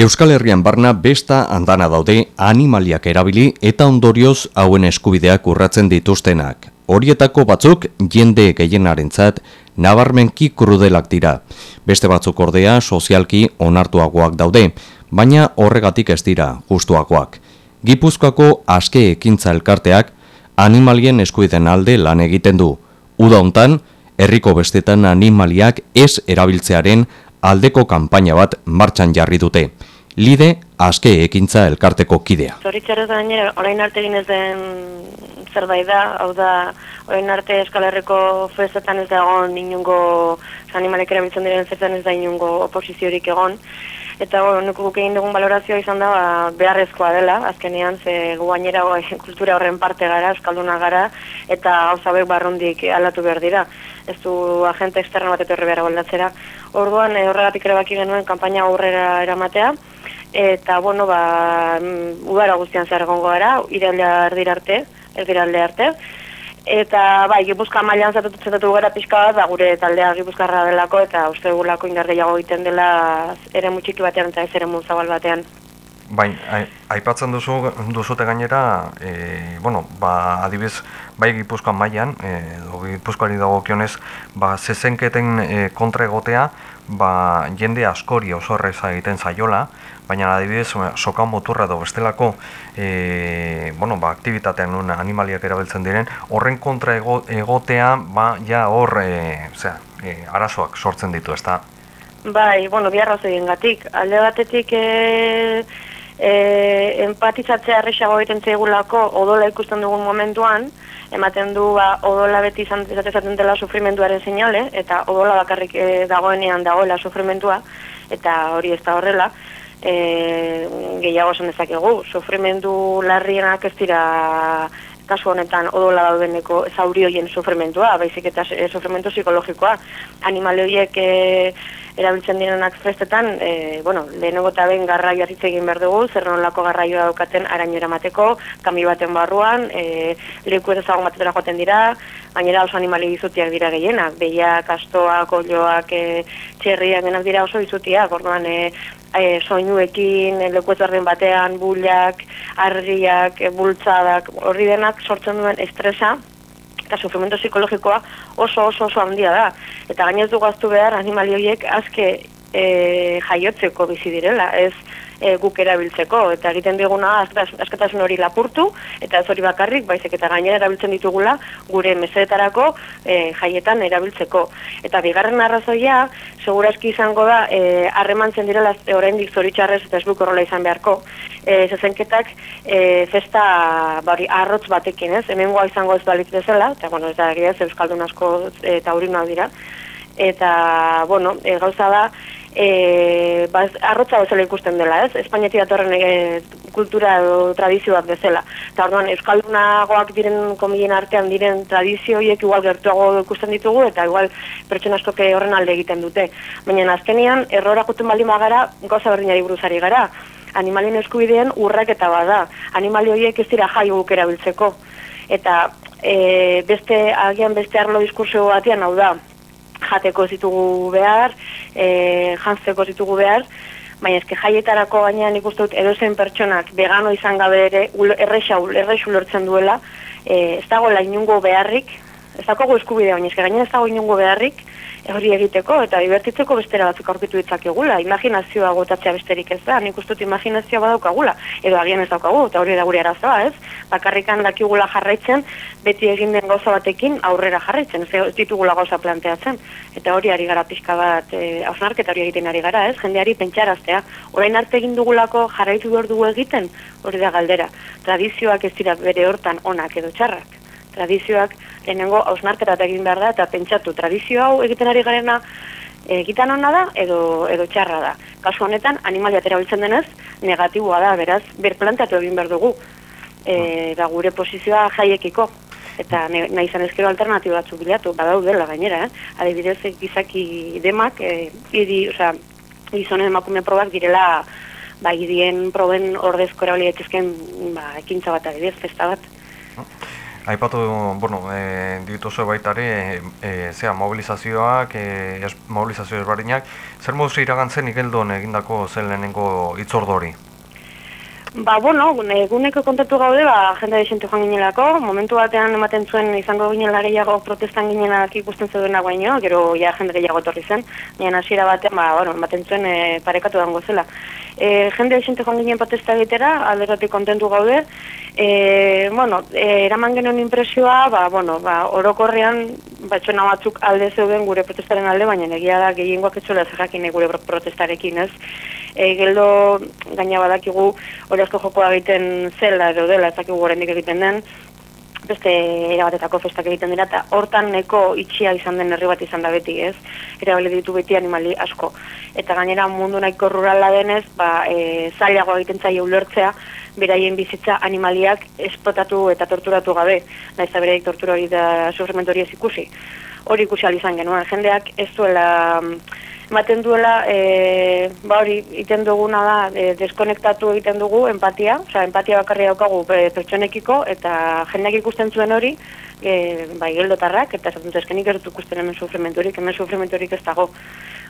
Euskal Herrian barna besta handana daude animaliak erabili eta ondorioz hauen eskubideak urratzen dituztenak. Horietako batzuk jende gehienarentzat nabarmenki krudelak dira. Beste batzuk ordea sozialki onartuagoak daude, baina horregatik ez dira justuagoak. Gipuzkoako aske ekintza elkarteak animalien eskuiden alde lan egiten du. Uda hontan, herriko bestetan animaliak ez erabiltzearen aldeko kanpaina bat martxan jarri dute. Lide aske ekintza elkarteko kidea. Zoritxarrez gainera, orain arte egin ez den zerbait da, hau da, orain arte eskalarreko festetan ez da egon inungo, animalek erabiltzen diren zertan ez da inungo oposiziorik egon, eta bueno, nuku guk egin dugun balorazioa izan da ba, beharrezkoa dela, azkenean ze guainera kultura horren parte gara, eskalduna gara, eta hau zabek barrondik alatu behar dira. Ez du agente externo bat etorri behar goldatzera. Orduan, e, horregatik ere baki genuen kanpaina aurrera eramatea, eta bueno, ba, mm, udara guztian zer egongo gara, iraldea erdira arte, erdira arte, eta bai, gipuzka mailan zatatu gara pixka bat, ba, gure taldea gipuzkarra delako, eta uste gulako indar egiten dela ere mutxiki batean eta ez ere zabal batean. Bai, aipatzen duzu duzute gainera, e, bueno, ba, adibiz, bai Gipuzkoan mailan, e, Gipuzkoari dagokionez, ba, zezenketen e, kontra egotea, ba, jende askori oso erreza egiten zaiola, baina adibidez soka moturra edo bestelako e, bueno, ba, aktivitatean nun animaliak erabiltzen diren, horren kontra egotea, ba, ja hor e, zera, e, arazoak sortzen ditu, ezta? Bai, bueno, biarraz egin gatik. Alde batetik e, e, empatizatzea errexago egiten zegulako odola ikusten dugun momentuan, ematen du ba, odola beti izan ezaten dela sufrimenduaren seinale, eta odola bakarrik e, dagoenean dagoela sufrimentua, eta hori ez da horrela, e, gehiago esan dezakegu, sufrimendu larrienak ez dira kasu honetan odola daudeneko zauri hoien sufrimentua, baizik eta e, sufrimentu psikologikoa. Animale horiek e, erabiltzen direnak festetan, e, bueno, lehenengo eta ben garraioa egin behar dugu, zer nolako garraioa daukaten araño eramateko, kami baten barruan, e, leku ezagun batetara joaten dira, gainera oso animali izutiak dira gehienak, behiak, astoak, olioak, e, txerriak genak dira oso izutiak, orduan e, e, soinuekin, e, leku batean, bullak, argiak, e, bultzadak, horri denak sortzen duen estresa, eta sufrimento psikologikoa oso oso oso handia da. Eta gainez du gaztu behar animali horiek azke e, jaiotzeko bizi direla, ez e, guk erabiltzeko. Eta egiten diguna askatasun hori lapurtu, eta ez hori bakarrik, baizik eta gainera erabiltzen ditugula gure mesedetarako e, jaietan erabiltzeko. Eta bigarren arrazoia, segurazki izango da, e, harremantzen direla oraindik zoritxarrez eta ez horrela izan beharko, e, zezenketak e, festa bari, arrotz batekin, ez? Hemengoa izango ez balitz bezala, eta bueno, ez da egia ez Euskaldun asko e, taurinoak dira. Eta, bueno, e, gauza da, e, baz, arrotza bezala ikusten dela, ez? Espainiati datorren e, kultura edo tradizio bat bezala. Eta orduan, Euskaldunagoak diren komilien artean diren tradizioiek igual gertuago ikusten ditugu, eta igual pertsona askoke horren alde egiten dute. Baina azkenian, errora gutun baldin gara, goza berdinari buruzari gara animalien eskubideen urrak eta bada. Animali horiek ez dira jai guk erabiltzeko. Eta e, beste, agian beste arlo diskurso batean hau da, jateko zitugu behar, e, jantzeko zitugu behar, baina eske jaietarako gainean ikusten dut edozen pertsonak vegano izan gabe ere erresa erresu lortzen duela, e, ez dago la inungo beharrik, ez dago eskubidea, baina gainera ez dago inungo beharrik, hori egiteko eta divertitzeko bestera batzuk aurkitu ditzakegula. Imaginazioa gotatzea besterik ez da, nik ustut imaginazioa badaukagula, edo agian ez daukagu, eta hori da gure arazoa, ez? Bakarrikan dakigula jarraitzen, beti egin den gauza batekin aurrera jarraitzen, ez ditugula gauza planteatzen. Eta hori ari gara pixka bat, e, hausnarketa hori egiten ari gara, ez? Jendeari pentsaraztea, orain arte egin dugulako jarraitu behar dugu egiten, hori da galdera. Tradizioak ez dira bere hortan onak edo txarrak tradizioak lehenengo hausnarketat egin behar da, eta pentsatu tradizio hau egiten ari garena egiten ona da edo, edo txarra da. Kasu honetan, animalia erabiltzen denez, negatiboa da, beraz, berplantatu egin behar dugu, e, da gure posizioa jaiekiko. Eta nahi izan ezkero alternatibo batzu bilatu, badaudela gainera, eh? Adibidez, gizaki demak, e, idi, oza, gizonen emakume probak direla, ba, idien proben ordezko erabili ba, ekintza bat adibidez, festa bat. Aipatu, bueno, e, dituzu baitare, e, zea, mobilizazioak, e, ez, mobilizazio ezbarinak, zer moduz iragantzen igeldon egindako zen lehenengo itzordori? Ba, bueno, eguneko kontatu gaude, ba, jende desente joan ginelako, momentu batean ematen zuen izango ginela gehiago protestan ginenak ikusten zeudena baino, gero ja jende gehiago etorri zen, nian hasiera batean, ba, bueno, ematen zuen e, parekatu dango zela. E, jende desente joan ginen protesta egitera, alderatik kontentu gaude, e, bueno, e, eraman genuen impresioa, ba, bueno, ba, orokorrean, batxona batzuk alde zeuden gure protestaren alde, baina egia da gehiengoak etxola zerrakin gure protestarekin, ez? e, geldo gaina badakigu hori asko jokoa egiten zela edo dela ezakigu gorendik egiten den beste erabatetako festak egiten dira eta hortan neko itxia izan den herri bat izan da beti ez? Erabale ditu beti animali asko. Eta gainera mundu nahiko rurala denez ba, e, zailago egiten zaio ulertzea beraien bizitza animaliak esplotatu eta torturatu gabe. Naiz bereik tortura hori da sufrimentu hori ez ikusi. Hori ikusi izan genuen jendeak ez duela ematen duela, e, ba hori, iten duguna da, e, deskonektatu egiten dugu empatia, oza, empatia bakarri daukagu e, pertsonekiko, eta jendeak ikusten zuen hori, e, bai, geldotarrak, eta esatzen zezkenik ez dut ikusten hemen sufrimenturik, hemen sufrimenturik ez dago.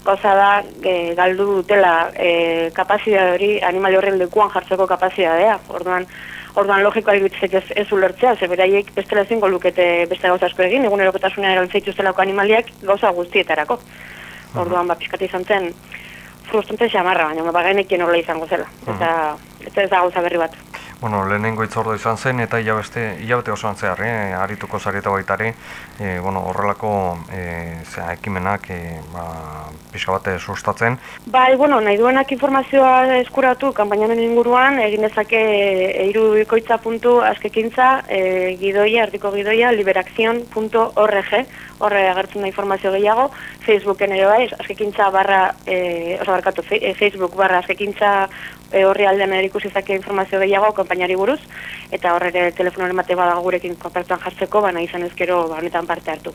Gauza da, e, galdu dutela e, kapazidea hori, animali horren lekuan jartzeko kapazidadea, orduan, Orduan logikoa iruditzek ez, ez ulertzea, ze beraiek bestela zingo lukete beste gauza asko egin, egun erokotasunean erabiltzeituztelako animaliak gauza guztietarako. Orduan ba pizkat izan zen frustrante xamarra, baina ba genekien horrela izango zela. Eta ez ez da gauza berri bat. Bueno, lehenengo itzordo izan zen eta hilabete hilabete osoan zehar, eh, arituko zareta baitare, eh, bueno, horrelako eh, zera, ekimenak eh, ba, pixka bate sustatzen. Bai, bueno, nahi duenak informazioa eskuratu kanpainaren inguruan, egin dezake eiru ikoitza puntu askekintza, eh, gidoia, artiko gidoia, liberakzion.org, horre agertzen da informazio gehiago, Facebooken ere bai, askekintza barra, eh, oso barkatu, eh, Facebook barra askekintza e, horri aldean erikusizake informazio gehiago konpainari buruz, eta horre telefonoren bate badago gurekin kontaktuan jartzeko, baina izan ezkero ba, honetan parte hartu.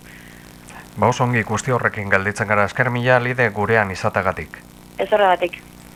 Ba, oso ongi guzti horrekin galditzen gara esker mila lide gurean izatagatik. Ez horregatik.